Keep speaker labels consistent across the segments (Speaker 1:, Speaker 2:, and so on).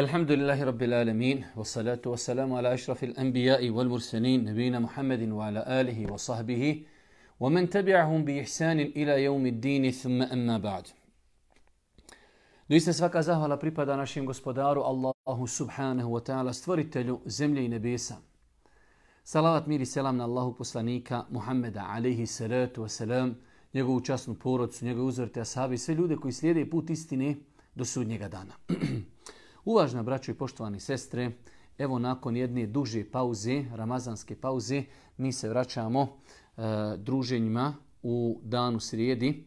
Speaker 1: الحمد لله رب العالمين والصلاة والسلام على أشرف الأنبياء والمرسلين نبينا محمد وعلى آله وصحبه ومن تبعهم بإحسان إلى يوم الدين ثم أما بعد Doista svaka zahvala pripada našem gospodaru Allahu subhanahu wa ta'ala, stvoritelju zemlje i nebesa. Salavat mir i selam na Allahu poslanika Muhammeda alaihi salatu wasalam, njegovu časnu porodcu, njegove uzorite ashabi, sve ljude koji slijede put istine do sudnjega dana. Uvažna braćo i poštovani sestre, evo nakon jedne duže pauze, ramazanske pauze, mi se vraćamo e, druženjima u danu srijedi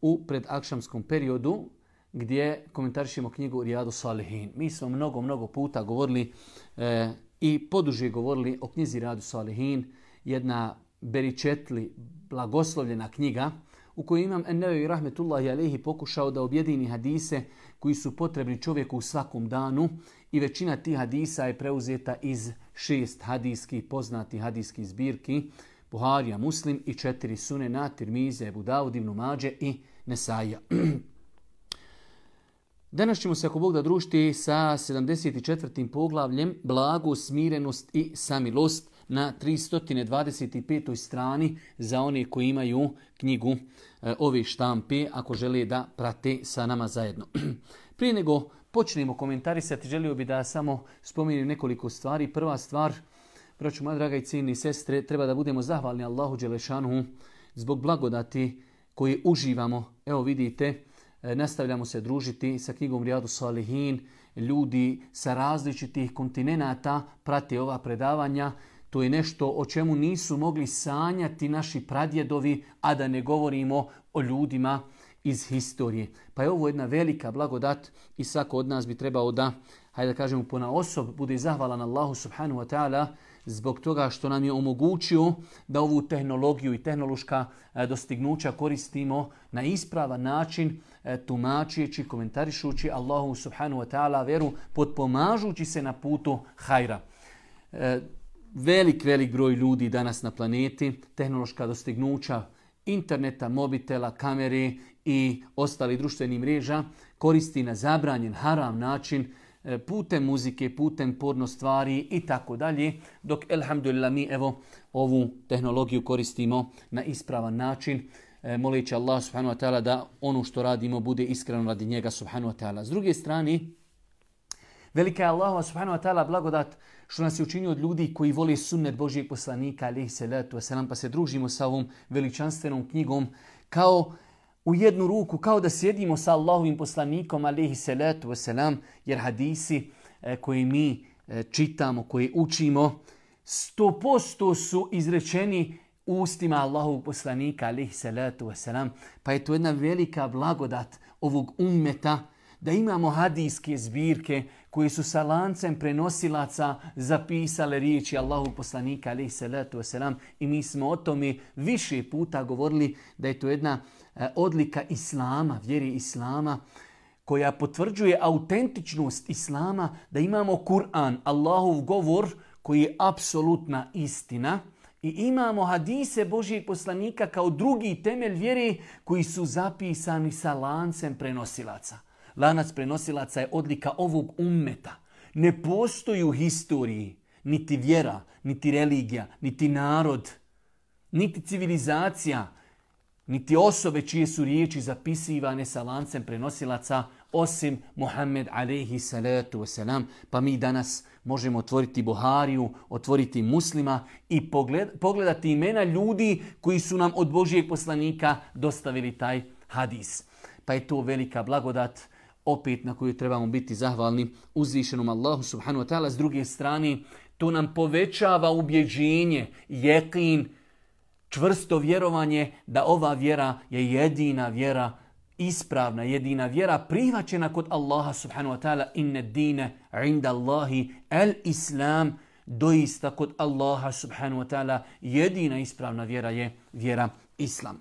Speaker 1: u predakšamskom periodu gdje komentarišemo knjigu Rijadu Salihin. Mi smo mnogo, mnogo puta govorili e, i poduže govorili o knjizi Rijadu Salihin, jedna beričetli, blagoslovljena knjiga u kojoj imam Ennevi Rahmetullahi Alehi pokušao da objedini hadise koji su potrebni čovjeku u svakom danu i većina tih hadisa je preuzeta iz šest hadijskih, poznatih hadijskih zbirki, Buharija, Muslim i četiri sunena, Tirmize, Ebu Dawud, Ibn Mađe i Nesaija. Danas ćemo se, ako Bog da družiti, sa 74. poglavljem Blagu, smirenost i samilost na 325. strani za one koji imaju knjigu e, ove štampe, ako žele da prate sa nama zajedno. Prije nego počnemo komentarisati, želio bi da samo spomenem nekoliko stvari. Prva stvar, braću moja draga i cijeni sestre, treba da budemo zahvalni Allahu Đelešanu zbog blagodati koje uživamo. Evo vidite, E, nastavljamo se družiti sa knjigom Rijadu Salihin. Ljudi sa različitih kontinenata prate ova predavanja. To je nešto o čemu nisu mogli sanjati naši pradjedovi, a da ne govorimo o ljudima iz historije. Pa je ovo jedna velika blagodat i svako od nas bi trebao da, hajde da kažemo, pona osob bude zahvalan Allahu subhanahu wa ta'ala zbog toga što nam je omogućio da ovu tehnologiju i tehnološka e, dostignuća koristimo na ispravan način, e, tumačići, komentarišući Allahu subhanahu wa ta'ala veru, potpomažući se na putu hajra. Velik, velik broj ljudi danas na planeti, tehnološka dostignuća interneta, mobitela, kamere i ostali društvenih mreža koristi na zabranjen, haram način, E, putem muzike, putem porno stvari i tako dalje, dok elhamdulillah mi evo ovu tehnologiju koristimo na ispravan način, e, moleći Allah subhanahu wa ta'ala da ono što radimo bude iskreno radi njega subhanahu wa ta'ala. S druge strane, velika je Allah subhanahu wa ta'ala blagodat što nas je učinio od ljudi koji vole sunnet Božijeg poslanika, alaihi salatu wasalam, pa se družimo sa ovom veličanstvenom knjigom kao u jednu ruku kao da sjedimo sa Allahovim poslanikom alihi salatu wasalam, jer hadisi e, koje mi e, čitamo, koje učimo, sto posto su izrečeni ustima Allahovog poslanika alihi salatu wasalam, pa je to jedna velika blagodat ovog ummeta da imamo hadijske zbirke koji su sa lancem prenosilaca zapisale riječi Allahu poslanika alaihi salatu wasalam i mi smo o tome više puta govorili da je to jedna e, odlika Islama, vjeri Islama koja potvrđuje autentičnost Islama da imamo Kur'an, Allahov govor koji je apsolutna istina i imamo hadise Božijeg poslanika kao drugi temelj vjere koji su zapisani sa lancem prenosilaca. Lanac prenosilaca je odlika ovog ummeta. Ne postoji u historiji niti vjera, niti religija, niti narod, niti civilizacija, niti osobe čije su riječi zapisivane sa lancem prenosilaca osim Muhammed alaihi salatu wasalam. Pa mi danas možemo otvoriti Buhariju, otvoriti muslima i pogledati imena ljudi koji su nam od Božijeg poslanika dostavili taj hadis. Pa je to velika blagodat opet na koju trebamo biti zahvalni uzvišenom Allahu subhanahu wa ta'ala. S druge strane, to nam povećava ubjeđenje, jekin, čvrsto vjerovanje da ova vjera je jedina vjera, ispravna, jedina vjera prihvaćena kod Allaha subhanahu wa ta'ala inne dine inda Allahi el islam doista kod Allaha subhanahu wa ta'ala jedina ispravna vjera je vjera islam.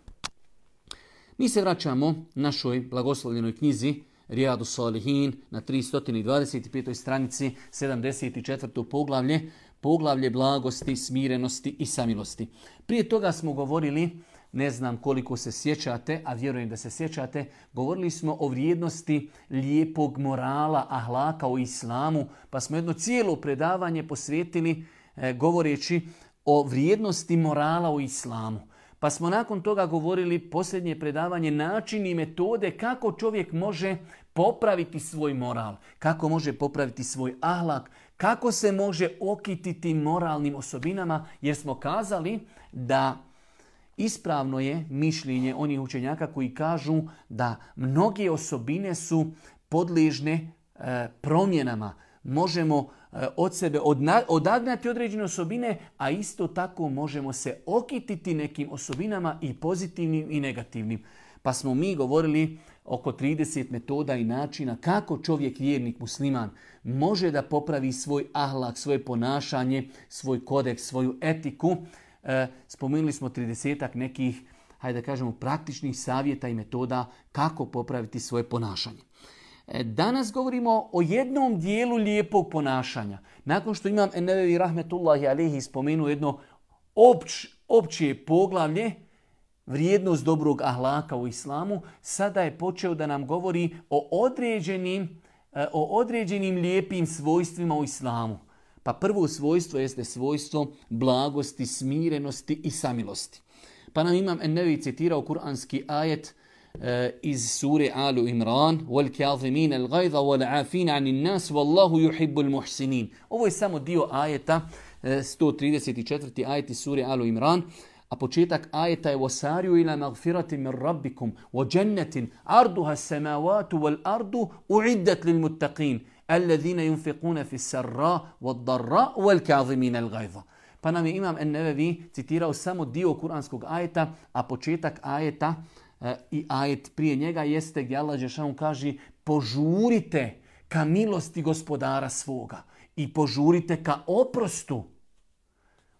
Speaker 1: Mi se vraćamo našoj blagoslovljenoj knjizi Rijadu Salihin na 325. stranici 74. poglavlje, poglavlje blagosti, smirenosti i samilosti. Prije toga smo govorili ne znam koliko se sjećate, a vjerujem da se sjećate, govorili smo o vrijednosti lijepog morala, ahlaka u islamu, pa smo jedno cijelo predavanje posvetili e, govoreći o vrijednosti morala u islamu. Pa smo nakon toga govorili posljednje predavanje načini i metode kako čovjek može popraviti svoj moral, kako može popraviti svoj ahlak, kako se može okititi moralnim osobinama, jer smo kazali da ispravno je mišljenje onih učenjaka koji kažu da mnoge osobine su podližne e, promjenama. Možemo od sebe odagnati određene osobine, a isto tako možemo se okititi nekim osobinama i pozitivnim i negativnim. Pa smo mi govorili oko 30 metoda i načina kako čovjek, vjernik, musliman, može da popravi svoj ahlak, svoje ponašanje, svoj kodeks, svoju etiku. E, spomenuli smo 30 nekih, hajde da kažemo, praktičnih savjeta i metoda kako popraviti svoje ponašanje. E, danas govorimo o jednom dijelu lijepog ponašanja. Nakon što imam Enevevi Rahmetullahi Alehi spomenuo jedno opć, opće poglavlje, vrijednost dobrog ahlaka u islamu, sada je počeo da nam govori o određenim, e, o određenim lijepim svojstvima u islamu. Pa prvo svojstvo jeste svojstvo blagosti, smirenosti i samilosti. Pa nam imam Ennevi citirao kuranski ajet e, iz sure Alu Imran وَالْكَاظِمِينَ الْغَيْظَ وَالْعَافِينَ عَنِ النَّاسِ وَاللَّهُ يُحِبُّ الْمُحْسِنِينَ Ovo je samo dio ajeta, 134. E, ajet iz sure Alu Imran. A početak ajeta je وَسَارِيُوا إِلَى مَغْفِرَةٍ مِنْ رَبِّكُمْ وَجَنَّةٍ عَرْضُهَا السَّمَاوَاتُ وَالْأَرْضُ أُعِدَّتْ لِلْمُتَّقِينَ الَّذِينَ يُنْفِقُونَ فِي السَّرَّاءِ وَالضَّرَّاءِ وَالْكَاظِمِينَ الْغَيْظَ Pa nam je Imam Ennevevi citirao samo dio kuranskog ajeta, a početak ajeta E, i ajet prije njega jeste gdje Allah Žešanu kaže požurite ka milosti gospodara svoga i požurite ka oprostu.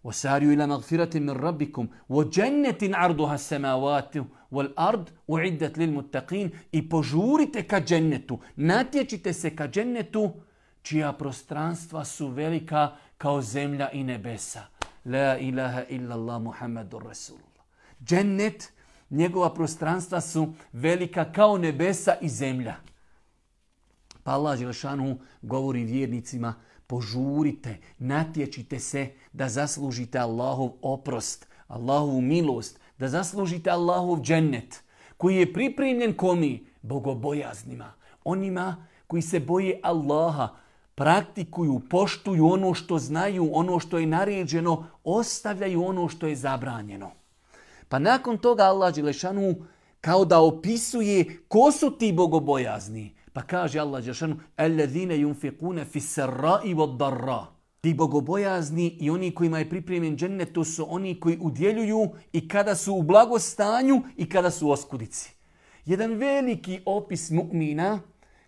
Speaker 1: Osariju ila magfirati min rabbikum, wa džennetin arduha samavati, wal ard uiddat lil muttaqin i požurite ka džennetu, natječite se ka džennetu, čija prostranstva su velika kao zemlja i nebesa. La ilaha illallah Muhammadur Rasulullah. Džennet njegova prostranstva su velika kao nebesa i zemlja. Pa Allah Želešanu govori vjernicima, požurite, natječite se da zaslužite Allahov oprost, Allahovu milost, da zaslužite Allahov džennet, koji je pripremljen komi? Bogobojaznima. Onima koji se boje Allaha, praktikuju, poštuju ono što znaju, ono što je naređeno, ostavljaju ono što je zabranjeno. Pa nakon toga Allah Đelešanu kao da opisuje ko su ti bogobojazni. Pa kaže Allah Đelešanu, Alladhine yunfiqune fi sarra'i wa darra. Ti bogobojazni i oni kojima je pripremljen džennet, to su oni koji udjeljuju i kada su u blagostanju i kada su u oskudici. Jedan veliki opis mu'mina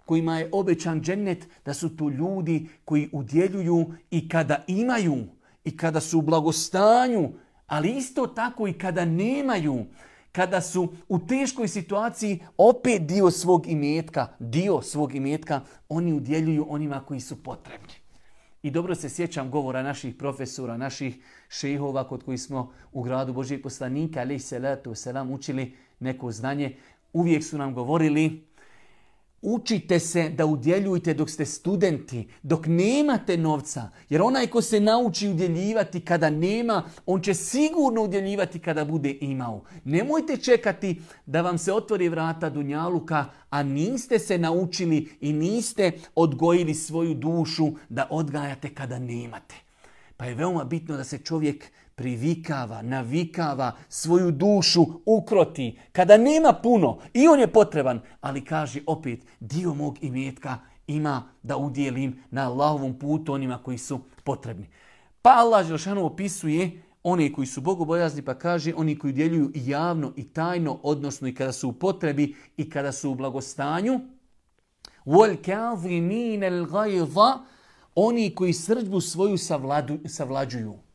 Speaker 1: kojima je obećan džennet, da su to ljudi koji udjeljuju i kada imaju i kada su u blagostanju, ali isto tako i kada nemaju, kada su u teškoj situaciji opet dio svog imetka, dio svog imetka, oni udjeljuju onima koji su potrebni. I dobro se sjećam govora naših profesora, naših šehova kod koji smo u gradu Božijeg poslanika, ali se letu selam učili neko znanje. Uvijek su nam govorili Učite se da udjeljujete dok ste studenti, dok nemate novca. Jer onaj ko se nauči udjeljivati kada nema, on će sigurno udjeljivati kada bude imao. Nemojte čekati da vam se otvori vrata Dunjaluka, a niste se naučili i niste odgojili svoju dušu da odgajate kada nemate. Pa je veoma bitno da se čovjek privikava, navikava, svoju dušu ukroti. Kada nema puno i on je potreban, ali kaže opet dio mog imetka ima da udjelim na Allahovom putu onima koji su potrebni. Pa Allah Želšanu opisuje one koji su bogobojazni pa kaže oni koji djeljuju i javno i tajno, odnosno i kada su u potrebi i kada su u blagostanju. Oni koji srđbu svoju savlađuju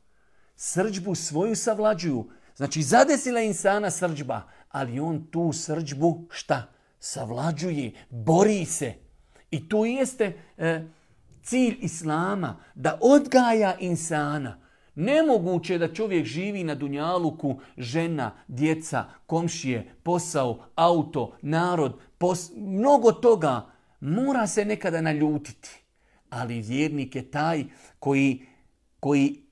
Speaker 1: srđbu svoju savlađuju. Znači zadesila insana srđba, ali on tu srđbu šta? Savlađuje, bori se. I to jeste e, cilj Islama, da odgaja insana. Nemoguće je da čovjek živi na Dunjaluku, žena, djeca, komšije, posao, auto, narod, mnogo toga. Mora se nekada naljutiti. Ali vjernik je taj koji, koji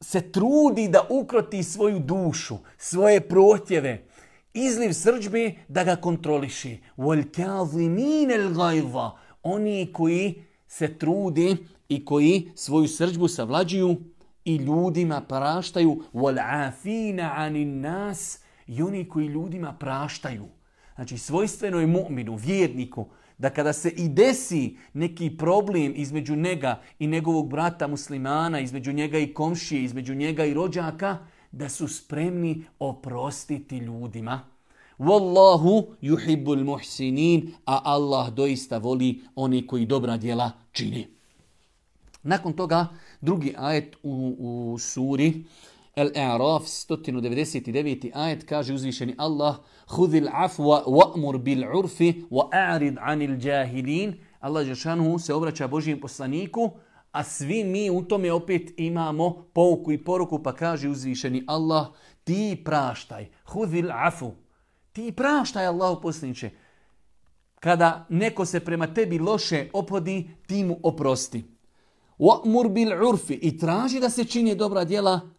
Speaker 1: se trudi da ukroti svoju dušu, svoje protjeve, izliv srđbe da ga kontroliši. Oni koji se trudi i koji svoju srđbu savlađuju i ljudima praštaju. I oni koji ljudima praštaju. Znači svojstveno je mu'minu, vjerniku, da kada se i desi neki problem između njega i njegovog brata muslimana, između njega i komšije, između njega i rođaka, da su spremni oprostiti ljudima. Wallahu yuhibbul muhsinin, a Allah doista voli oni koji dobra djela čini. Nakon toga drugi ajet u, u suri Al-A'raf 199. ajet kaže uzvišeni Allah Hudil afwa wa'mur bil urfi wa a'rid anil jahilin. Allah Žešanu se obraća Božijem poslaniku, a svi mi u tome opet imamo pouku i poruku, pa kaže uzvišeni Allah, ti praštaj, hudil afu, ti praštaj Allah poslaniče. Kada neko se prema tebi loše opodi, ti mu oprosti. Wa'mur bil urfi i traži da se čini dobra djela.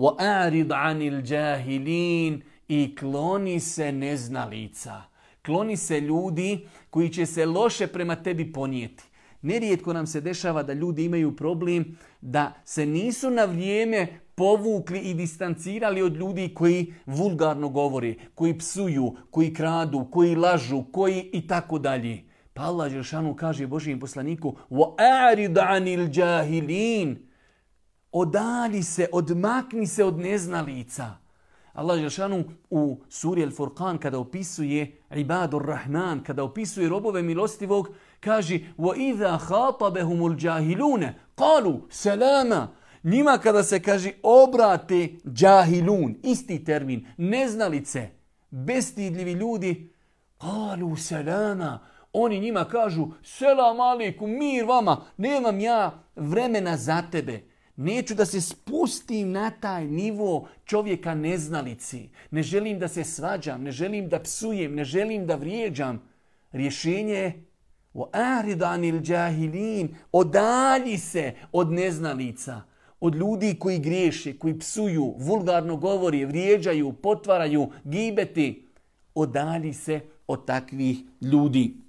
Speaker 1: Wa'arid anil jahilin i kloni se neznalica. Kloni se ljudi koji će se loše prema tebi ponijeti. Nerijetko nam se dešava da ljudi imaju problem da se nisu na vrijeme povukli i distancirali od ljudi koji vulgarno govori, koji psuju, koji kradu, koji lažu, koji i tako dalje. Pa Allah Žešanu kaže Božijem poslaniku وَأَعْرِدَ عَنِ الْجَاهِلِينَ Odali se, odmakni se od neznalica. Allah Žešanu u suri Al-Furqan kada opisuje ibadur Rahman, kada opisuje robove milostivog, kaže وَإِذَا خَاطَبَهُمُ الْجَاهِلُونَ قَالُوا سَلَامًا Njima kada se kaže obrate džahilun, isti termin, neznalice, bestidljivi ljudi, qalu salama, oni njima kažu, selam alikum, mir vama, nemam ja vremena za tebe. Neću da se spustim na taj nivo čovjeka neznalici. Ne želim da se svađam, ne želim da psujem, ne želim da vrijeđam. Rješenje je odalji se od neznalica, od ljudi koji griješe, koji psuju, vulgarno govori, vrijeđaju, potvaraju, gibeti. Odalji se od takvih ljudi.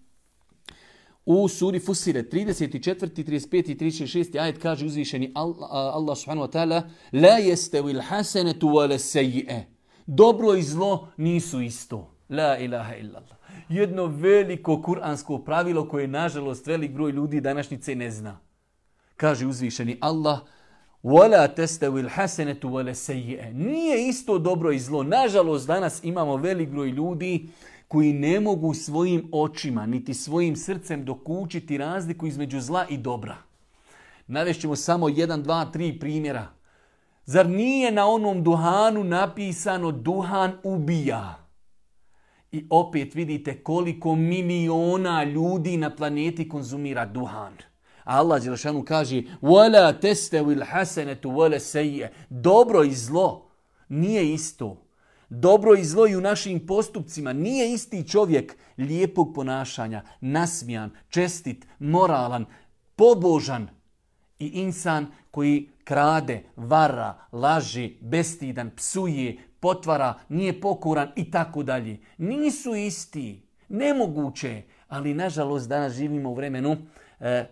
Speaker 1: U suri Fusire 34, 35 i 36 ajet kaže uzvišeni Allah subhanahu wa ta'ala La jestevi l'hasenetu vale seji'e. Dobro i zlo nisu isto. La ilaha illallah. Jedno veliko kuransko pravilo koje nažalost velik broj ljudi današnjice ne zna. Kaže uzvišeni Allah Wala testavi l'hasenetu vale seji'e. Nije isto dobro i zlo. Nažalost danas imamo velik broj ljudi koji ne mogu svojim očima niti svojim srcem dokučiti razliku između zla i dobra. Navešćemo samo jedan, dva, tri primjera. Zar nije na onom duhanu napisano duhan ubija? I opet vidite koliko miliona ljudi na planeti konzumira duhan. Allah Đelšanu kaže وَلَا تَسْتَوِ الْحَسَنَةُ وَلَا Dobro i zlo nije isto. Dobro i zlo i u našim postupcima nije isti čovjek lijepog ponašanja, nasmijan, čestit, moralan, pobožan i insan koji krade, vara, laži, bestidan, psuje, potvara, nije pokuran i tako dalje. Nisu isti. Nemoguće. Ali nažalost danas živimo u vremenu e,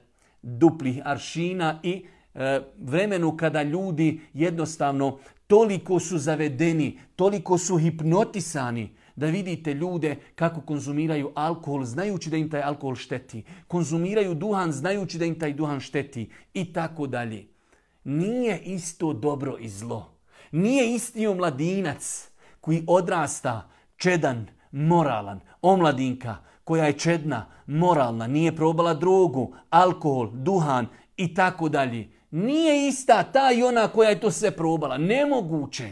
Speaker 1: duplih aršina i e, vremenu kada ljudi jednostavno toliko su zavedeni, toliko su hipnotisani da vidite ljude kako konzumiraju alkohol znajući da im taj alkohol šteti. Konzumiraju duhan znajući da im taj duhan šteti i tako dalje. Nije isto dobro i zlo. Nije isti omladinac koji odrasta čedan, moralan, omladinka koja je čedna, moralna, nije probala drogu, alkohol, duhan i tako dalje. Nije ista ta i ona koja je to sve probala. Nemoguće.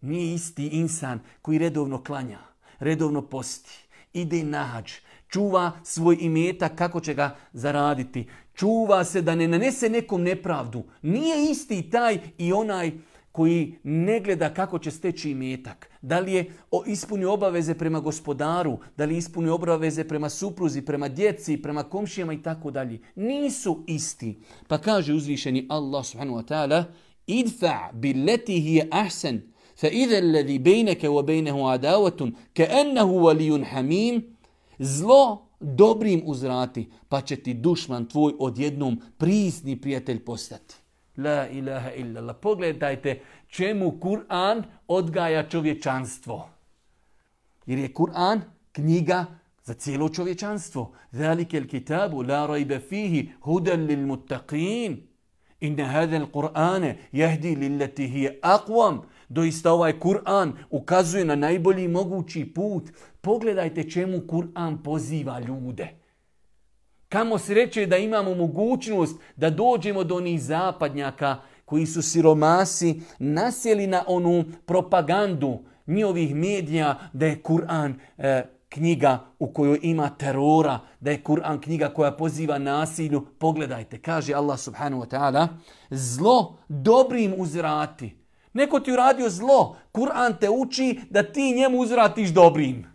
Speaker 1: Nije isti insan koji redovno klanja, redovno posti, ide na hađ, čuva svoj imetak kako će ga zaraditi. Čuva se da ne nanese nekom nepravdu. Nije isti taj i onaj koji ne gleda kako će steći imetak. Da li je ispunio obaveze prema gospodaru, da li je ispunio obaveze prema supruzi, prema djeci, prema komšijama i tako dalje. Nisu isti. Pa kaže uzvišeni Allah subhanahu wa ta'ala idfa billeti hi ahsan fa idha alladhi baynaka wa baynahu adawatun ka'annahu waliyyun hamim zlo dobrim uzrati pa će ti dušman tvoj odjednom prisni prijatelj postati. La ilaha illallah. Pogledajte čemu Kur'an odgaja čovječanstvo. Jer je Kur'an knjiga za cijelo čovječanstvo. Zalike il kitabu la rajbe fihi hudan lil muttaqin. Inna hada il Kur'ane jahdi lillati hije aqwam. Doista ovaj Kur'an ukazuje na najbolji mogući put. Pogledajte čemu Kur'an poziva ljude. Kamo se reče da imamo mogućnost da dođemo do onih zapadnjaka koji su siromasi nasjeli na onu propagandu njihovih medija da je Kur'an e, knjiga u kojoj ima terora, da je Kur'an knjiga koja poziva nasilju. Pogledajte, kaže Allah subhanahu wa ta'ala, zlo dobrim uzrati. Neko ti uradio zlo, Kur'an te uči da ti njemu uzratiš dobrim.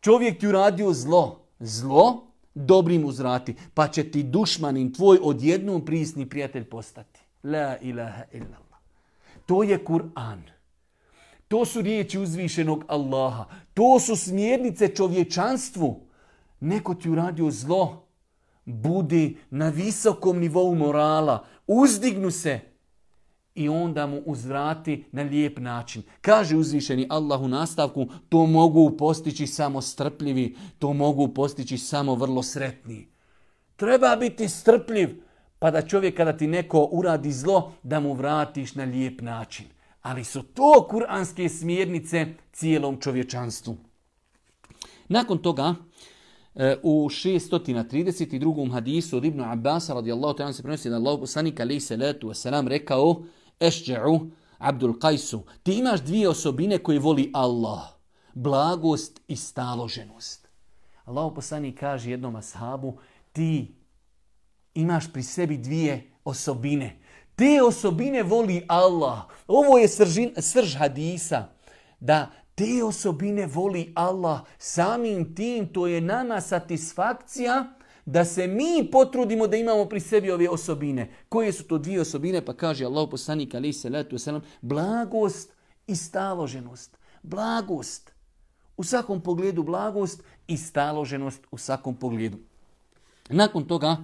Speaker 1: Čovjek ti uradio zlo, zlo dobrim uzrati, pa će ti dušmanin tvoj odjednom prisni prijatelj postati. La ilaha illallah. To je Kur'an. To su riječi uzvišenog Allaha. To su smjernice čovječanstvu. Neko ti uradio zlo. Budi na visokom nivou morala. Uzdignu se i onda mu uzvrati na lijep način. Kaže uzvišeni Allah u nastavku, to mogu postići samo strpljivi, to mogu postići samo vrlo sretni. Treba biti strpljiv, pa da čovjek kada ti neko uradi zlo, da mu vratiš na lijep način. Ali su to kuranske smjernice cijelom čovječanstvu. Nakon toga, e, u 632. hadisu od Ibnu Abbas radijallahu ta'ala se prenosi da Allah poslanik alaihi salatu wasalam rekao Ešđe'u, Abdul Qajsu, ti imaš dvije osobine koje voli Allah. Blagost i staloženost. Allah poslani kaže jednom ashabu, ti imaš pri sebi dvije osobine. Te osobine voli Allah. Ovo je sržin, srž hadisa. Da te osobine voli Allah. Samim tim to je nama satisfakcija da se mi potrudimo da imamo pri sebi ove osobine. Koje su to dvije osobine? Pa kaže Allah poslanik ali se letu selam, blagost i staloženost. Blagost. U svakom pogledu blagost i staloženost u svakom pogledu. Nakon toga,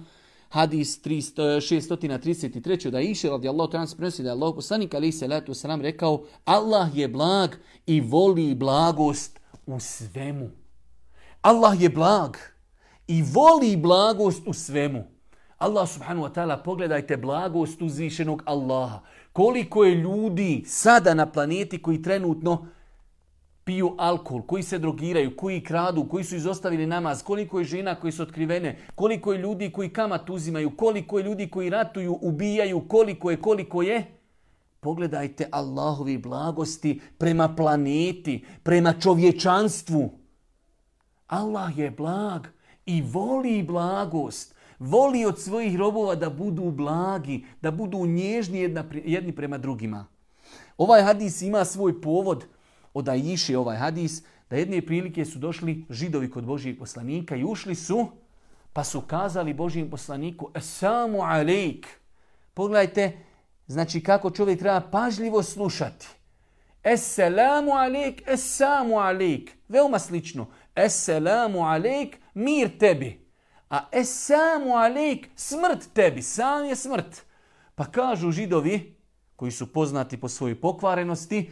Speaker 1: hadis 633. da iše radi Allah prenosi da je Allah poslanik ali se letu selam rekao Allah je blag i voli blagost u svemu. Allah je blag i voli blagost u svemu. Allah subhanahu wa ta'ala, pogledajte blagost uzvišenog Allaha. Koliko je ljudi sada na planeti koji trenutno piju alkohol, koji se drogiraju, koji kradu, koji su izostavili namaz, koliko je žena koji su otkrivene, koliko je ljudi koji kamat uzimaju, koliko je ljudi koji ratuju, ubijaju, koliko je, koliko je. Pogledajte Allahovi blagosti prema planeti, prema čovječanstvu. Allah je blag i voli blagost. Voli od svojih robova da budu blagi, da budu nježni jedni prema drugima. Ovaj hadis ima svoj povod od Ajiše ovaj hadis, da jedne prilike su došli židovi kod Božijeg poslanika i ušli su, pa su kazali Božijem poslaniku, Esamu alejk. Pogledajte, znači kako čovjek treba pažljivo slušati. Esselamu alejk, esamu alejk. Veoma slično. Esselamu alejk, mir tebi. A esamu alejk, smrt tebi. Sam je smrt. Pa kažu židovi, koji su poznati po svojoj pokvarenosti,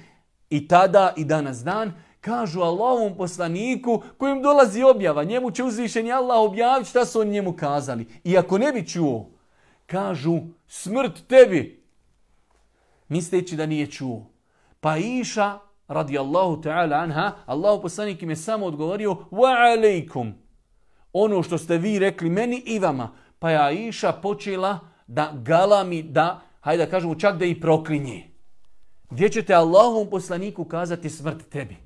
Speaker 1: i tada i danas dan, kažu Allahovom poslaniku kojim dolazi objava. Njemu će uzvišeni Allah objaviti šta su oni njemu kazali. I ako ne bi čuo, kažu smrt tebi. Misleći da nije čuo. Pa iša radi Allahu ta'ala anha, Allahu poslanik im je samo odgovorio wa alaikum. Ono što ste vi rekli meni i vama. Pa je Aisha počela da galami, da, hajde da kažemo, čak da i proklinje. Gdje ćete Allahom poslaniku kazati smrt tebi?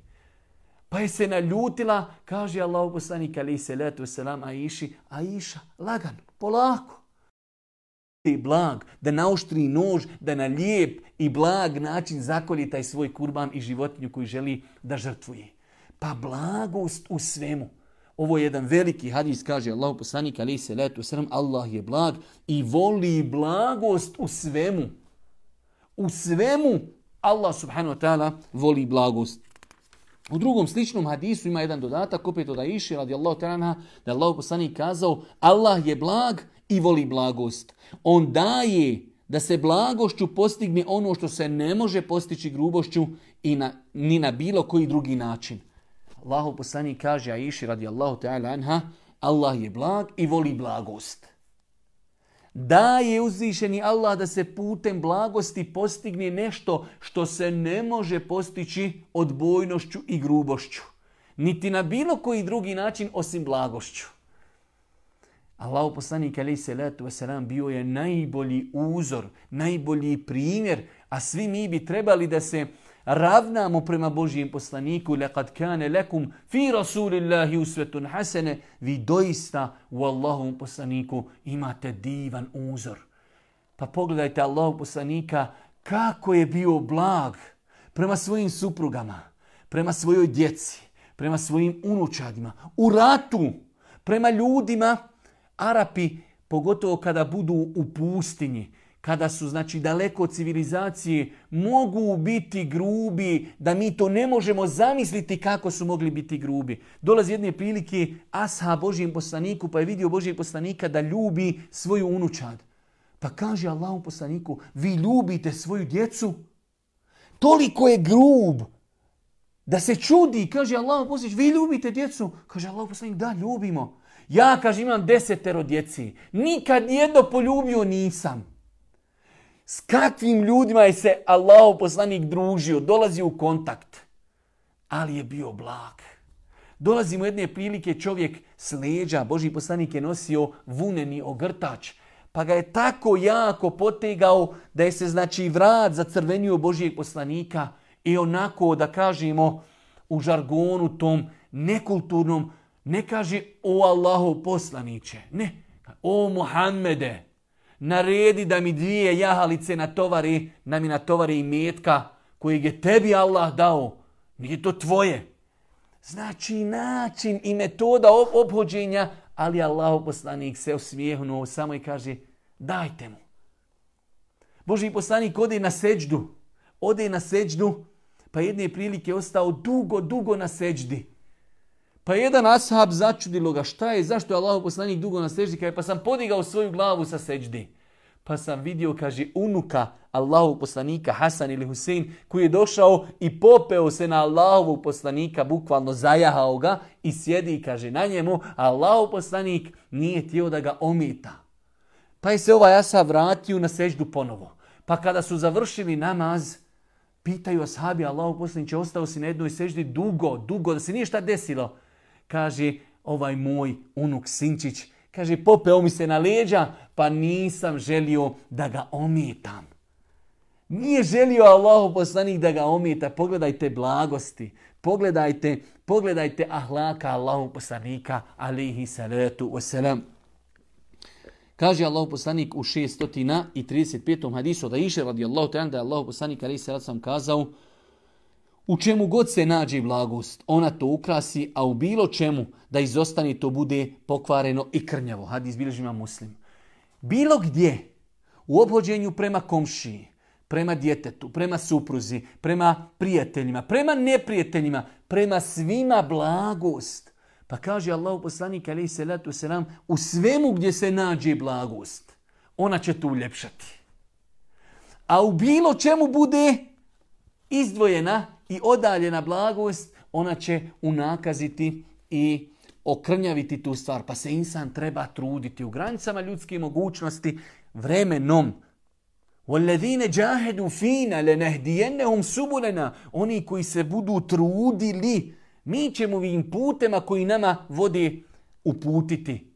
Speaker 1: Pa je se naljutila, kaže Allah poslanik ali se letu selam Aiši, Aiša, lagan, polako. I blag, da nauštri nož, da na lijep i blag način zakolji taj svoj kurban i životinju koju želi da žrtvuje. Pa blagost u svemu. Ovo je jedan veliki hadis, kaže Allah poslanik ali se letu selam, Allah je blag i voli blagost u svemu. U svemu Allah subhanahu wa ta'ala voli blagost. U drugom sličnom hadisu ima jedan dodatak, opet od Aisha radijallahu ta'ala, da je Allah poslanik kazao Allah je blag i voli blagost. On daje da se blagošću postigne ono što se ne može postići grubošću i na, ni na bilo koji drugi način. Allahu poslanik kaže Aisha radijallahu ta'ala anha, Allah je blag i voli blagost da je uzvišeni Allah da se putem blagosti postigne nešto što se ne može postići odbojnošću i grubošću. Niti na bilo koji drugi način osim blagošću. Allahu poslanik alaih salatu wasalam bio je najbolji uzor, najbolji primjer, a svi mi bi trebali da se ravnamo prema Božijem poslaniku, lekad kane lekum fi rasulillahi usvetun hasene, vi doista u Allahovom poslaniku imate divan uzor. Pa pogledajte Allahov poslanika kako je bio blag prema svojim suprugama, prema svojoj djeci, prema svojim unučadima, u ratu, prema ljudima, Arapi, pogotovo kada budu u pustinji, kada su znači daleko od civilizacije, mogu biti grubi, da mi to ne možemo zamisliti kako su mogli biti grubi. Dolazi jedne prilike Asha Božijem poslaniku, pa je vidio Božijeg poslanika da ljubi svoju unučad. Pa kaže Allahom poslaniku, vi ljubite svoju djecu? Toliko je grub da se čudi, kaže Allahom poslanik, vi ljubite djecu? Kaže Allahom poslanik, da, ljubimo. Ja, kaže, imam desetero djeci. Nikad jedno poljubio nisam. S kakvim ljudima je se Allah poslanik družio, dolazi u kontakt. Ali je bio blag. Dolazi mu jedne prilike čovjek s leđa, Boži poslanik je nosio vuneni ogrtač, pa ga je tako jako potegao da je se znači vrat zacrvenio Božijeg poslanika i onako da kažemo u žargonu tom nekulturnom ne kaže o Allahu poslaniće, ne, o Muhammede, naredi da mi dvije jahalice natovari, da mi natovare i metka kojeg je tebi Allah dao. Nije to tvoje. Znači način i metoda obhođenja, ali Allah poslanik se osmijehnuo samo i kaže dajte mu. Boži poslanik ode na seđdu. Ode na seđdu, pa jedne prilike ostao dugo, dugo na seđdi. Pa jedan ashab začudilo ga šta je, zašto je Allah poslanik dugo na seždi, pa sam podigao svoju glavu sa seđdi. Pa sam vidio, kaže, unuka Allahu poslanika Hasan ili Husein, koji je došao i popeo se na Allahu poslanika, bukvalno zajahao ga i sjedi, kaže, na njemu, Allahu poslanik nije htio da ga omita. Pa je se ovaj ashab vratio na seždu ponovo. Pa kada su završili namaz, pitaju ashabi Allahu poslaniće, ostao si na jednoj seždi dugo, dugo, da se nije šta desilo kaže ovaj moj unuk Sinčić, kaže popeo mi se na leđa pa nisam želio da ga ometam. Nije želio Allah poslanik da ga ometa. Pogledajte blagosti. Pogledajte, pogledajte ahlaka Allahu poslanika alihi salatu wasalam. Kaže Allah poslanik u 635. hadisu da iše radi Allahu da je Allah poslanik alihi salatu kazao u čemu god se nađe blagost, ona to ukrasi, a u bilo čemu da izostane to bude pokvareno i krnjavo. Hadis bilježi ima muslim. Bilo gdje, u obhođenju prema komšiji, prema djetetu, prema supruzi, prema prijateljima, prema neprijateljima, prema svima blagost. Pa kaže Allah poslanik alaih salatu selam, u svemu gdje se nađe blagost, ona će tu uljepšati. A u bilo čemu bude izdvojena, i odaljena blagost, ona će unakaziti i okrnjaviti tu stvar. Pa se insan treba truditi u granicama ljudske mogućnosti vremenom. وَالَّذِينَ جَاهَدُوا فِينَ لَنَهْدِيَنَّهُمْ سُبُلَنَا Oni koji se budu trudili, mi ćemo im putema koji nama vode uputiti.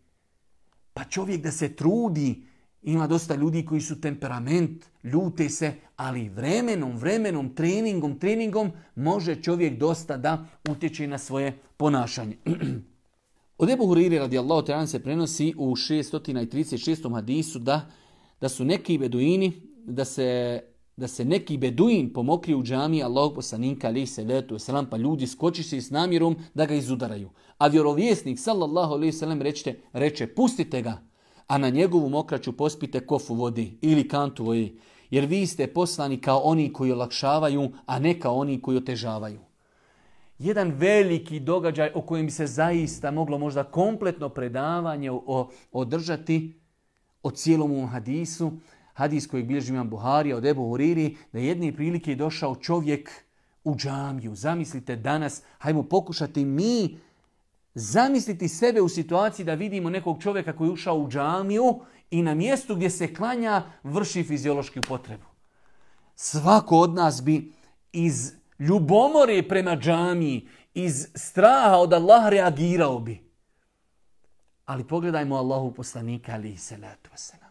Speaker 1: Pa čovjek da se trudi, ima dosta ljudi koji su temperament, ljute se, ali vremenom, vremenom, treningom, treningom može čovjek dosta da utječe na svoje ponašanje. Od Ebu Huriri radijallahu ta'ala se prenosi u 636. hadisu da, da su neki beduini, da se, da se neki beduin pomokri u džami Allahog poslanika ali se letu selam pa ljudi skočiše s namjerom da ga izudaraju. A vjerovjesnik sallallahu alaihi sallam reče, reče pustite ga, a na njegovu mokraću pospite kofu vodi ili kantu vodi, jer vi ste poslani kao oni koji olakšavaju, a ne kao oni koji otežavaju. Jedan veliki događaj o kojem se zaista moglo možda kompletno predavanje održati o cijelom hadisu, hadis kojeg bilježi imam Buharija od Ebu Huriri, da jedne prilike je došao čovjek u džamiju. Zamislite danas, hajmo pokušati mi zamisliti sebe u situaciji da vidimo nekog čovjeka koji je ušao u džamiju i na mjestu gdje se klanja vrši fiziološku potrebu. Svako od nas bi iz ljubomore prema džamiji, iz straha od Allaha reagirao bi. Ali pogledajmo Allahu poslanika ali salatu wasalam.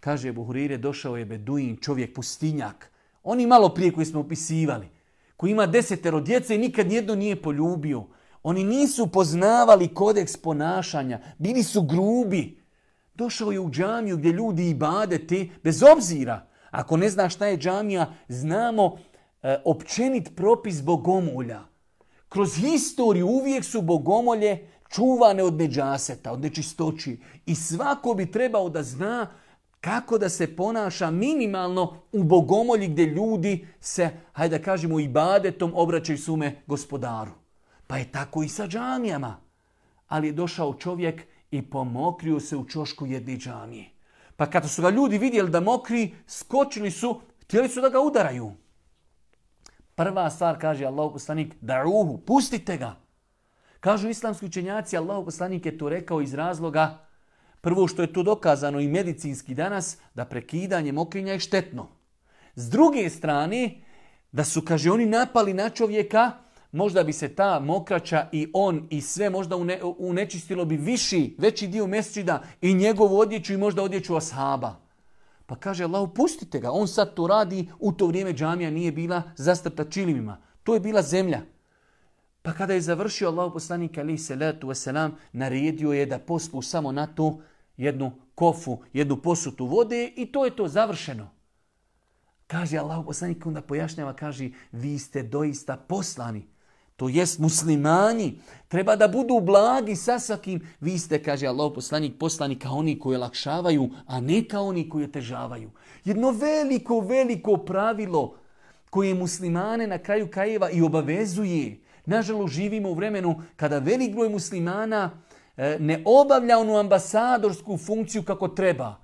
Speaker 1: Kaže Buhurire, došao je Beduin, čovjek pustinjak. Oni malo prije koji smo opisivali. Koji ima desetero djece i nikad nijedno nije poljubio. Oni nisu poznavali kodeks ponašanja. Bili su grubi. Došao je u džamiju gdje ljudi ibadeti, bez obzira. Ako ne zna šta je džamija, znamo e, općenit propis bogomolja. Kroz historiju uvijek su bogomolje čuvane od neđaseta, od nečistoći. I svako bi trebao da zna kako da se ponaša minimalno u bogomolji gdje ljudi se, hajde da kažemo, ibadetom obraćaju sume gospodaru. Pa je tako i sa džamijama. Ali je došao čovjek i pomokrio se u čošku jedne džamije. Pa kada su ga ljudi vidjeli da mokri, skočili su, htjeli su da ga udaraju. Prva stvar kaže Allah poslanik, da ruhu, pustite ga. Kažu islamski učenjaci, Allah poslanik je to rekao iz razloga, prvo što je to dokazano i medicinski danas, da prekidanje mokrinja je štetno. S druge strane, da su, kaže, oni napali na čovjeka, možda bi se ta mokraća i on i sve možda unečistilo bi viši, veći dio mesečida i njegovu odjeću i možda odjeću ashaba. Pa kaže Allah, pustite ga, on sad to radi, u to vrijeme džamija nije bila zastrta čilimima. To je bila zemlja. Pa kada je završio Allah poslanik ali salatu wasalam, naredio je da pospu samo na to jednu kofu, jednu posutu vode i to je to završeno. Kaže Allah poslanik, onda pojašnjava, kaže, vi ste doista poslani. To jest muslimani. Treba da budu blagi sa svakim. Vi ste, kaže Allah poslanik, poslani kao oni koji lakšavaju, a ne kao oni koji otežavaju. Jedno veliko, veliko pravilo koje muslimane na kraju kajeva i obavezuje. Nažalost, živimo u vremenu kada velik broj muslimana e, ne obavlja onu ambasadorsku funkciju kako treba.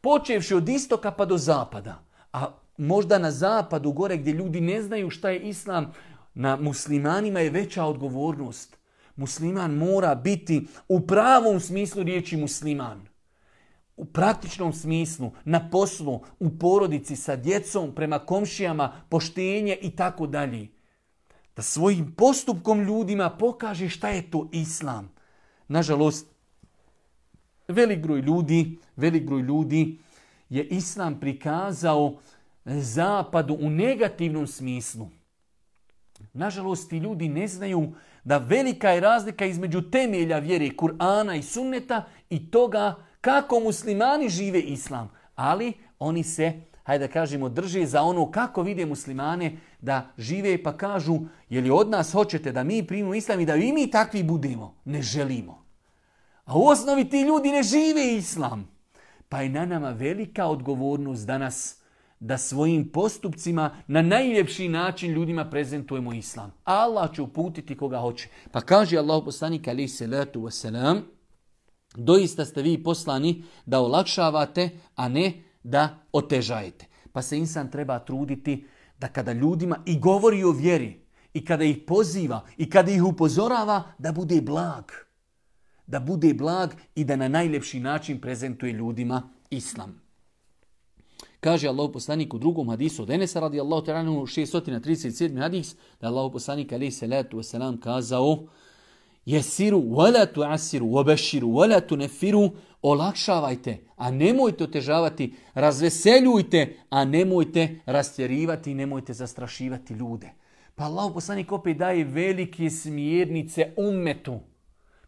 Speaker 1: Počevši od istoka pa do zapada. A možda na zapadu, gore gdje ljudi ne znaju šta je islam, na muslimanima je veća odgovornost. Musliman mora biti u pravom smislu riječi musliman. U praktičnom smislu, na poslu, u porodici, sa djecom, prema komšijama, poštenje i tako dalje. Da svojim postupkom ljudima pokaže šta je to islam. Nažalost, velik broj ljudi, velik broj ljudi je islam prikazao zapadu u negativnom smislu. Nažalost, ti ljudi ne znaju da velika je razlika između temelja vjere Kur'ana i sunneta i toga kako muslimani žive islam. Ali oni se, hajde da kažemo, drže za ono kako vide muslimane da žive pa kažu je li od nas hoćete da mi primimo islam i da i mi takvi budemo. Ne želimo. A u osnovi ti ljudi ne žive islam. Pa je na nama velika odgovornost danas da svojim postupcima na najljepši način ljudima prezentujemo islam. Allah će uputiti koga hoće. Pa kaže Allah poslanik ali salatu wasalam, doista ste vi poslani da olakšavate, a ne da otežajete. Pa se insan treba truditi da kada ljudima i govori o vjeri, i kada ih poziva, i kada ih upozorava, da bude blag. Da bude blag i da na najljepši način prezentuje ljudima islam. Kaže Allah poslanik u drugom hadisu od Enesa radi Allah u 637. hadis da Allah poslanik alaih salatu wasalam kazao Jesiru, wala tu asiru, obeširu, wala tu nefiru, olakšavajte, a nemojte otežavati, razveseljujte, a nemojte rastjerivati, nemojte zastrašivati ljude. Pa Allah poslanik opet daje velike smjernice ummetu.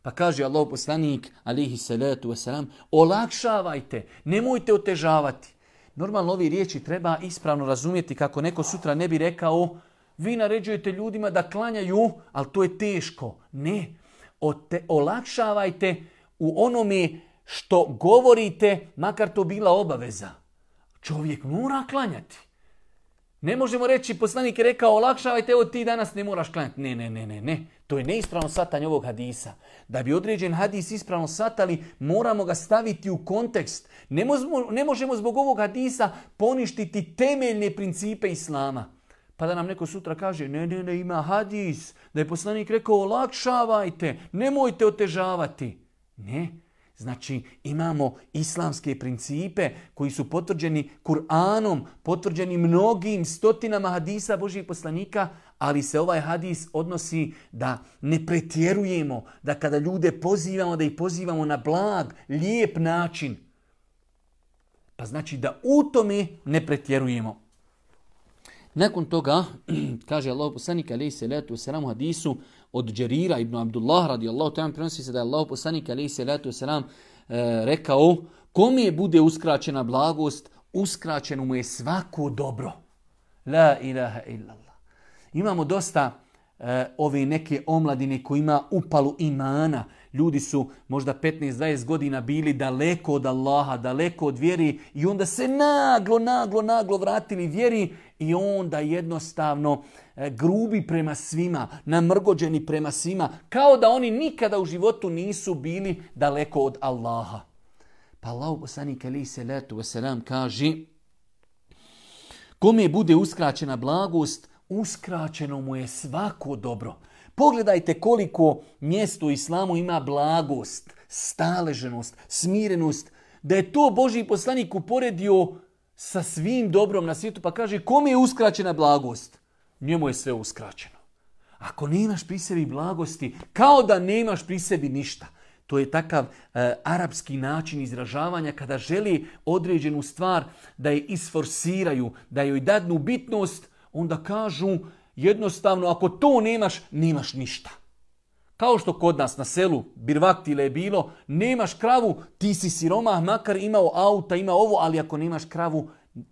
Speaker 1: Pa kaže Allah poslanik, alihi salatu wasalam, olakšavajte, nemojte otežavati. Normalno ovi riječi treba ispravno razumjeti kako neko sutra ne bi rekao vi naređujete ljudima da klanjaju, ali to je teško. Ne, Ote, olakšavajte u onome što govorite, makar to bila obaveza. Čovjek mora klanjati. Ne možemo reći, poslanik je rekao, olakšavajte, evo ti danas ne moraš klanjati. Ne, ne, ne, ne, ne. To je neispravno satanje ovog hadisa. Da bi određen hadis ispravno satali, moramo ga staviti u kontekst. Ne možemo, ne možemo zbog ovog hadisa poništiti temeljne principe Islama. Pa da nam neko sutra kaže, ne, ne, ne, ima hadis, da je poslanik rekao, olakšavajte, nemojte otežavati. Ne, Znači imamo islamske principe koji su potvrđeni Kur'anom, potvrđeni mnogim stotinama hadisa Božih poslanika, ali se ovaj hadis odnosi da ne pretjerujemo, da kada ljude pozivamo, da ih pozivamo na blag, lijep način. Pa znači da u tome ne pretjerujemo. Nakon toga, kaže Allah poslanik alaihi salatu wasalam u hadisu od Đerira ibn Abdullah radijallahu ta'ala prenosi se da je Allah poslanik alaihi salatu wasalam e, rekao kome bude uskraćena blagost, uskraćeno mu je svako dobro. La ilaha illallah. Imamo dosta e, ove neke omladine koji ima upalu imana. Ljudi su možda 15-20 godina bili daleko od Allaha, daleko od vjeri i onda se naglo, naglo, naglo vratili vjeri i onda jednostavno e, grubi prema svima, namrgođeni prema svima, kao da oni nikada u životu nisu bili daleko od Allaha. Pa Allah poslanik alaih salatu wasalam kaže kome bude uskraćena blagost, uskraćeno mu je svako dobro. Pogledajte koliko mjesto u islamu ima blagost, staleženost, smirenost, da je to Boži poslanik uporedio sa svim dobrom na svijetu, pa kaže kome je uskraćena blagost? Njemu je sve uskraćeno. Ako nemaš pri sebi blagosti, kao da nemaš pri sebi ništa. To je takav e, arapski način izražavanja kada želi određenu stvar da je isforsiraju, da joj dadnu bitnost, onda kažu jednostavno ako to nemaš, nemaš ništa. Kao što kod nas na selu, birvaktile je bilo, nemaš kravu, ti si siromah, makar imao auta, ima ovo, ali ako nemaš kravu,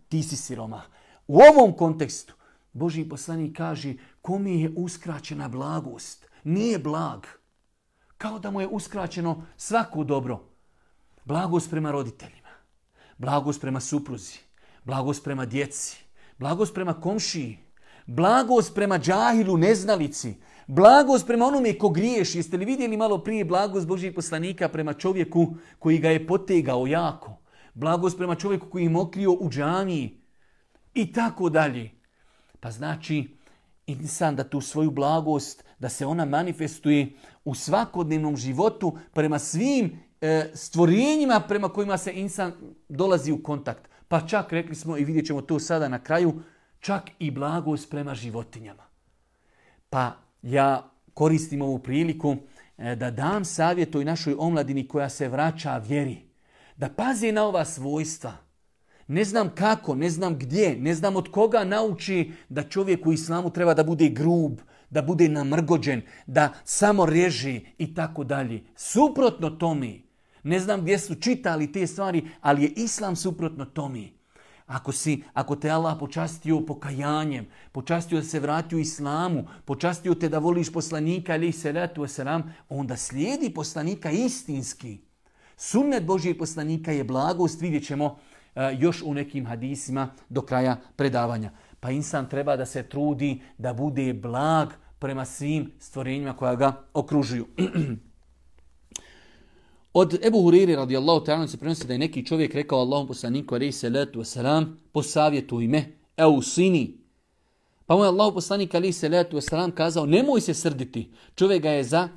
Speaker 1: ti si siromah. U ovom kontekstu, Boži poslanik kaže, komi je uskraćena blagost? Nije blag. Kao da mu je uskraćeno svako dobro. Blagost prema roditeljima, blagost prema supruzi, blagost prema djeci, blagost prema komšiji, blagost prema džahilu, neznalici, Blagost prema onome ko griješ. Jeste li vidjeli malo prije blagost Božih poslanika prema čovjeku koji ga je potegao jako? Blagost prema čovjeku koji je mokrio u džaniji. I tako dalje. Pa znači, insan da tu svoju blagost, da se ona manifestuje u svakodnevnom životu prema svim e, stvorenjima prema kojima se insan dolazi u kontakt. Pa čak, rekli smo i vidjet ćemo to sada na kraju, čak i blagost prema životinjama. Pa ja koristim ovu priliku e, da dam savjet toj našoj omladini koja se vraća vjeri. Da pazi na ova svojstva. Ne znam kako, ne znam gdje, ne znam od koga nauči da čovjek u islamu treba da bude grub, da bude namrgođen, da samo reži i tako dalje. Suprotno tome. Ne znam gdje su čitali te stvari, ali je islam suprotno tome. Ako, si, ako te Allah počastio pokajanjem, počastio da se vratio islamu, počastio te da voliš poslanika ili salatu wasalam, onda slijedi poslanika istinski. Sunnet Božije poslanika je blagost, vidjet ćemo uh, još u nekim hadisima do kraja predavanja. Pa insan treba da se trudi da bude blag prema svim stvorenjima koja ga okružuju. Od Ebu Huriri radijallahu ta'ala se prenosi da je neki čovjek rekao Allahum poslaniku alaihi salatu wasalam posavjetuj me, eu sini. Pa mu je Allah poslanik alaihi salatu wasalam kazao nemoj se srditi. Čovjek ga je za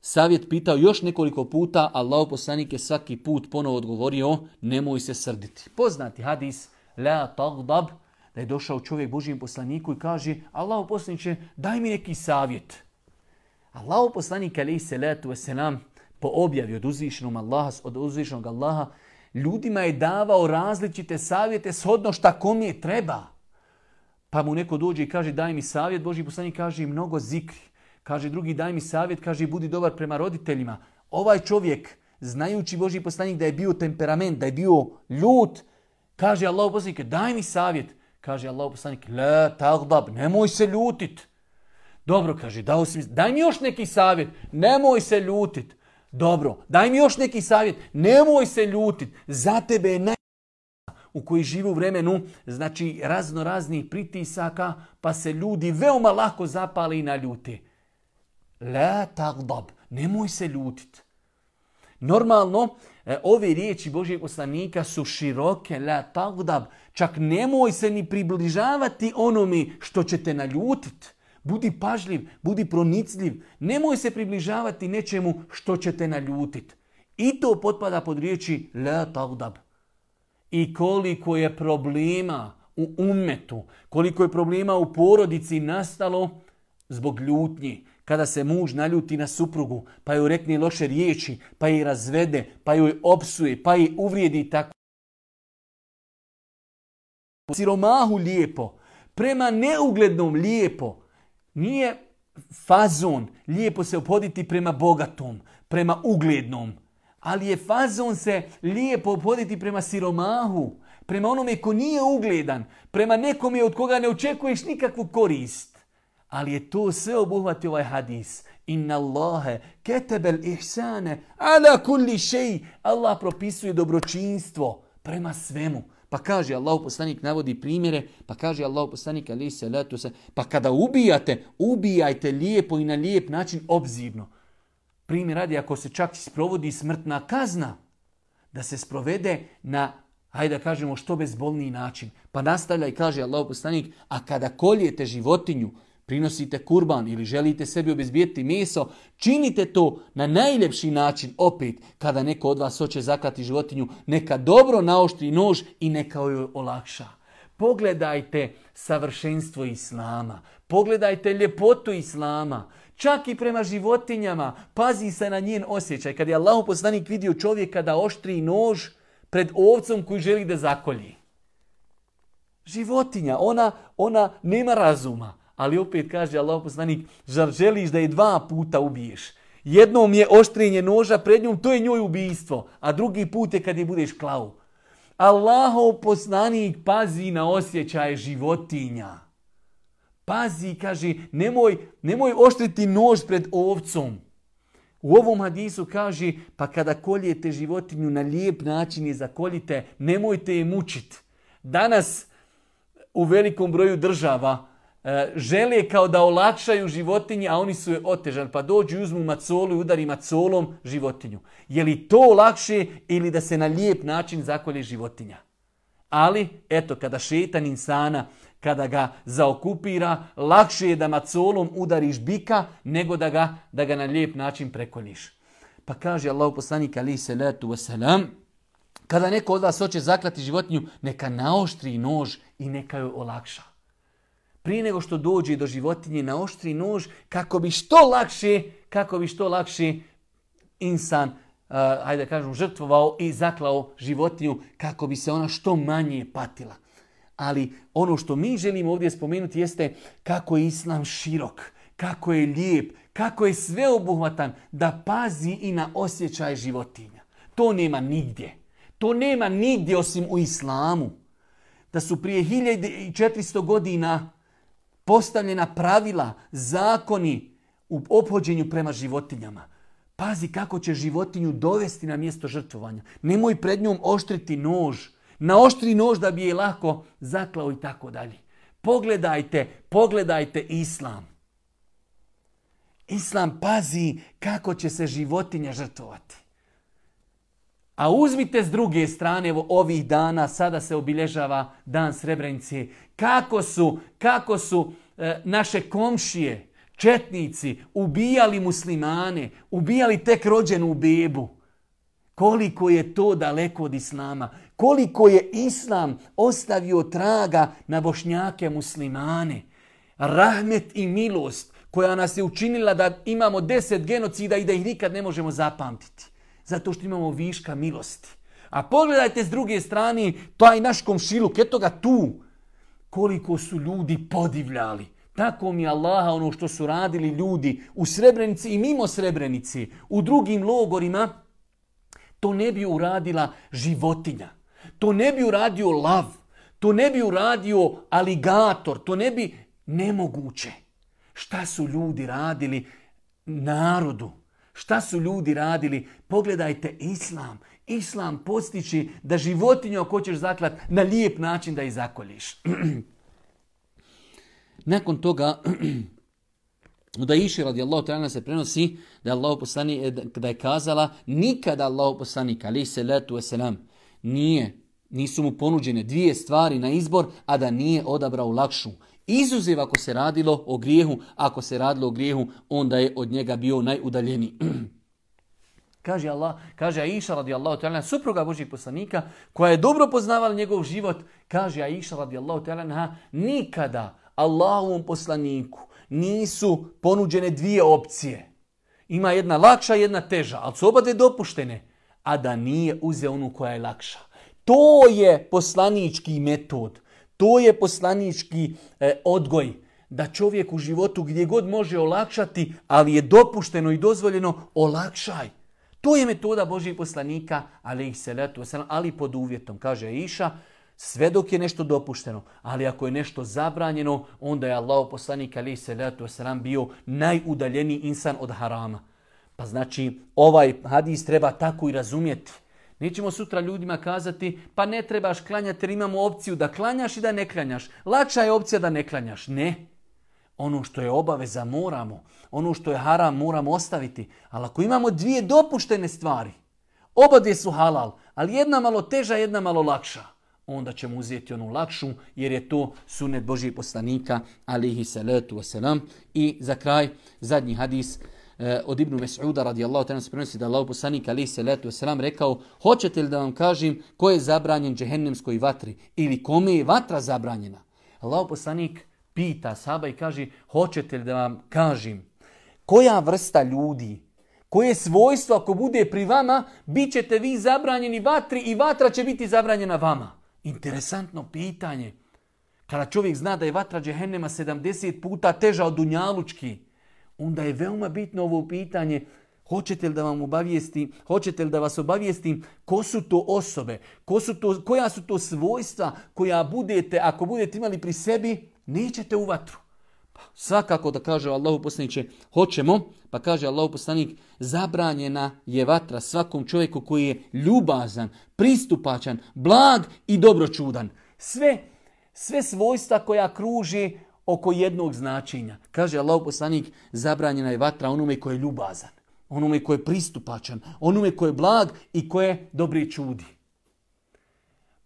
Speaker 1: savjet pitao još nekoliko puta, Allah poslanik je svaki put ponovo odgovorio nemoj se srditi. Poznati hadis la tagdab da je došao čovjek Božijem poslaniku i kaže Allah poslaniće daj mi neki savjet. Allahu poslanik alaihi salatu wasalam po objavi od uzvišenog Allaha, od uzvišenog Allaha, ljudima je davao različite savjete shodno šta kom je treba. Pa mu neko dođe i kaže daj mi savjet, Boži poslanik kaže mnogo zikri. Kaže drugi daj mi savjet, kaže budi dobar prema roditeljima. Ovaj čovjek, znajući Boži poslanik da je bio temperament, da je bio ljut, kaže Allah poslanik daj mi savjet. Kaže Allah poslanik la tagdab, nemoj se ljutit. Dobro, kaže, dao si mi, daj mi još neki savjet, nemoj se ljutit. Dobro, daj mi još neki savjet, nemoj se ljutit, za tebe je naj u koji žive u vremenu, znači razno raznih pritisaka, pa se ljudi veoma lako zapali i naljute. La tagdab, nemoj se ljutit. Normalno, e, ove riječi Božijeg poslanika su široke, la tagdab, čak nemoj se ni približavati onome što će te naljutit. Budi pažljiv, budi pronicljiv. Nemoj se približavati nečemu što će te naljutit. I to potpada pod riječi la tagdab. I koliko je problema u umetu, koliko je problema u porodici nastalo zbog ljutnji. Kada se muž naljuti na suprugu, pa joj rekne loše riječi, pa je razvede, pa joj opsuje, pa je uvrijedi tako. Siromahu lijepo, prema neuglednom lijepo, nije fazon lijepo se opoditi prema bogatom, prema uglednom. Ali je fazon se lijepo opoditi prema siromahu, prema onome ko nije ugledan, prema nekome od koga ne očekuješ nikakvu korist. Ali je to sve obuhvati ovaj hadis. Inna Allahe ketebel ihsane ala kulli šej. Allah propisuje dobročinstvo prema svemu. Pa kaže Allah poslanik navodi primjere, pa kaže Allah poslanik ali se letu se, pa kada ubijate, ubijajte lijepo i na lijep način obzirno. Primjer radi ako se čak sprovodi smrtna kazna, da se sprovede na, hajde da kažemo, što bezbolniji način. Pa nastavlja i kaže Allah poslanik, a kada koljete životinju, prinosite kurban ili želite sebi obezbijeti meso, činite to na najljepši način opet kada neko od vas hoće zaklati životinju, neka dobro naoštri nož i neka joj olakša. Pogledajte savršenstvo Islama, pogledajte ljepotu Islama, čak i prema životinjama, pazi se na njen osjećaj. Kad je Allah poslanik vidio čovjeka da oštri nož pred ovcom koji želi da zakolji. Životinja, ona, ona nema razuma. Ali opet kaže Allah poslanik, zar želiš da je dva puta ubiješ? Jednom je oštrenje noža pred njom, to je njoj ubijstvo. A drugi put je kad je budeš klao. Allahov poslanik pazi na osjećaje životinja. Pazi, kaže, nemoj, nemoj oštriti nož pred ovcom. U ovom hadisu kaže, pa kada koljete životinju na lijep način je zakoljite, nemojte je mučiti. Danas u velikom broju država žele kao da olakšaju životinje, a oni su je otežali. Pa dođu i uzmu macolu i udari macolom životinju. Je li to lakše ili da se na lijep način zakolje životinja? Ali, eto, kada šetan insana, kada ga zaokupira, lakše je da macolom udariš bika nego da ga, da ga na lijep način prekoljiš. Pa kaže Allah poslanik ali se letu wasalam, kada neko od vas hoće zaklati životinju, neka naoštri nož i neka joj olakša prije nego što dođe do životinje na oštri nož, kako bi što lakše, kako bi što lakše insan, uh, hajde da kažem, žrtvovao i zaklao životinju, kako bi se ona što manje patila. Ali ono što mi želimo ovdje spomenuti jeste kako je islam širok, kako je lijep, kako je sveobuhvatan da pazi i na osjećaj životinja. To nema nigdje. To nema nigdje osim u islamu. Da su prije 1400 godina postavljena pravila, zakoni u ophođenju prema životinjama. Pazi kako će životinju dovesti na mjesto žrtvovanja. Nemoj pred njom oštriti nož. Na oštri nož da bi je lako zaklao i tako dalje. Pogledajte, pogledajte islam. Islam pazi kako će se životinja žrtvovati. A uzmite s druge strane, evo ovih dana, sada se obilježava dan Srebrenice, kako su, kako su e, naše komšije, četnici, ubijali muslimane, ubijali tek rođenu bebu. Koliko je to daleko od islama, koliko je islam ostavio traga na bošnjake muslimane. Rahmet i milost koja nas je učinila da imamo deset genocida i da ih nikad ne možemo zapamtiti. Zato što imamo viška milosti. A pogledajte s druge strane, taj naš komšiluk, eto ga tu, koliko su ljudi podivljali. Tako mi Allaha ono što su radili ljudi u Srebrenici i mimo Srebrenici, u drugim logorima, to ne bi uradila životinja. To ne bi uradio lav. To ne bi uradio aligator. To ne bi nemoguće. Šta su ljudi radili narodu? Šta su ljudi radili? Pogledajte islam. Islam postići da životinju ako hoćeš zaklat na lijep način da ih zakoljiš. Nakon toga da iši radijallahu ta'ala se prenosi da je Allah poslani, da je kazala nikada Allah poslanik ali se letu selam nije nisu mu ponuđene dvije stvari na izbor, a da nije odabrao lakšu. Izuzev ako se radilo o grijehu, ako se radilo o grijehu, onda je od njega bio najudaljeniji. kaže Allah, kaže Aisha radijallahu ta'ala, supruga Božih poslanika, koja je dobro poznavala njegov život, kaže Aisha radijallahu ta'ala, nikada Allahovom poslaniku nisu ponuđene dvije opcije. Ima jedna lakša, jedna teža, ali su oba dopuštene, a da nije uzeo onu koja je lakša. To je poslanički metod. To je poslanički e, odgoj. Da čovjek u životu gdje god može olakšati, ali je dopušteno i dozvoljeno, olakšaj. To je metoda Božih poslanika, ali ih se letu, ali pod uvjetom. Kaže Iša, sve dok je nešto dopušteno, ali ako je nešto zabranjeno, onda je Allah poslanik ali se letu bio najudaljeniji insan od harama. Pa znači ovaj hadis treba tako i razumjeti. Nećemo sutra ljudima kazati pa ne trebaš klanjati jer imamo opciju da klanjaš i da ne klanjaš. Lakša je opcija da ne klanjaš. Ne. Ono što je obaveza moramo. Ono što je haram moramo ostaviti. Ali ako imamo dvije dopuštene stvari, oba dvije su halal, ali jedna malo teža, jedna malo lakša, onda ćemo uzeti onu lakšu jer je to sunet Božih poslanika alihi salatu wasalam. I za kraj zadnji hadis od Ibnu Mes'uda radijallahu ta'ala se prenosi da Allah poslanik ali se letu selam rekao hoćete li da vam kažem ko je zabranjen džehennemskoj vatri ili kome je vatra zabranjena? Allah poslanik pita saba i kaže hoćete li da vam kažem koja vrsta ljudi koje svojstvo ako bude pri vama, bit ćete vi zabranjeni vatri i vatra će biti zabranjena vama. Interesantno pitanje. Kada čovjek zna da je vatra džehennema 70 puta teža od dunjalučki, onda je veoma bitno ovo pitanje Hoćete li da vam obavijesti, hoćete li da vas obavijestim ko su to osobe, ko su to, koja su to svojstva koja budete, ako budete imali pri sebi, nećete u vatru. Pa, svakako da kaže Allahu poslaniće, hoćemo, pa kaže Allahu poslanik, zabranjena je vatra svakom čovjeku koji je ljubazan, pristupačan, blag i dobročudan. Sve, sve svojstva koja kruži oko jednog značenja. Kaže Allah poslanik, zabranjena je vatra onome koji je ljubazan, onome koji je pristupačan, onome koji je blag i koji je dobri čudi.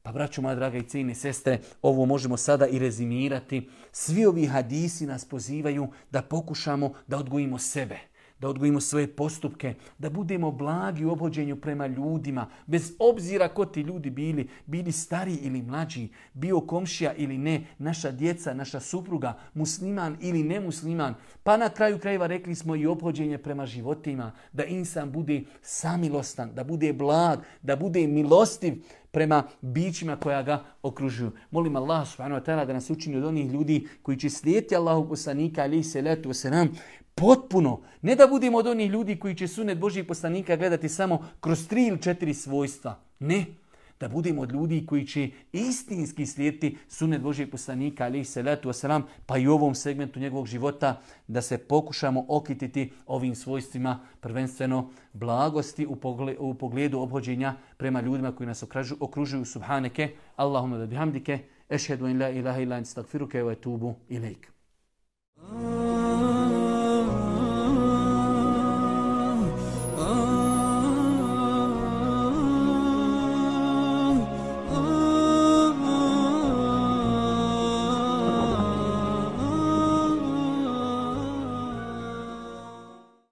Speaker 1: Pa braću moja draga i cijene sestre, ovo možemo sada i rezimirati. Svi ovi hadisi nas pozivaju da pokušamo da odgojimo sebe da odgojimo svoje postupke, da budemo blagi u obhođenju prema ljudima, bez obzira ko ti ljudi bili, bili stari ili mlađi, bio komšija ili ne, naša djeca, naša supruga, musliman ili nemusliman. Pa na kraju krajeva rekli smo i obhođenje prema životima, da insan bude samilostan, da bude blag, da bude milostiv prema bićima koja ga okružuju. Molim Allah subhanahu wa ta'ala da nas učini od onih ljudi koji će slijediti Allahu poslanika se letu nam potpuno. Ne da budemo od onih ljudi koji će sunet Božih poslanika gledati samo kroz tri ili četiri svojstva. Ne. Da budemo od ljudi koji će istinski slijediti sunet Božih poslanika, ali se letu wasalam, pa i u ovom segmentu njegovog života, da se pokušamo okititi ovim svojstvima, prvenstveno blagosti u pogledu obhođenja prema ljudima koji nas okružuju subhaneke. Allahumma da bihamdike, ešhedu in la ilaha illa in stagfiruke wa etubu ilaik.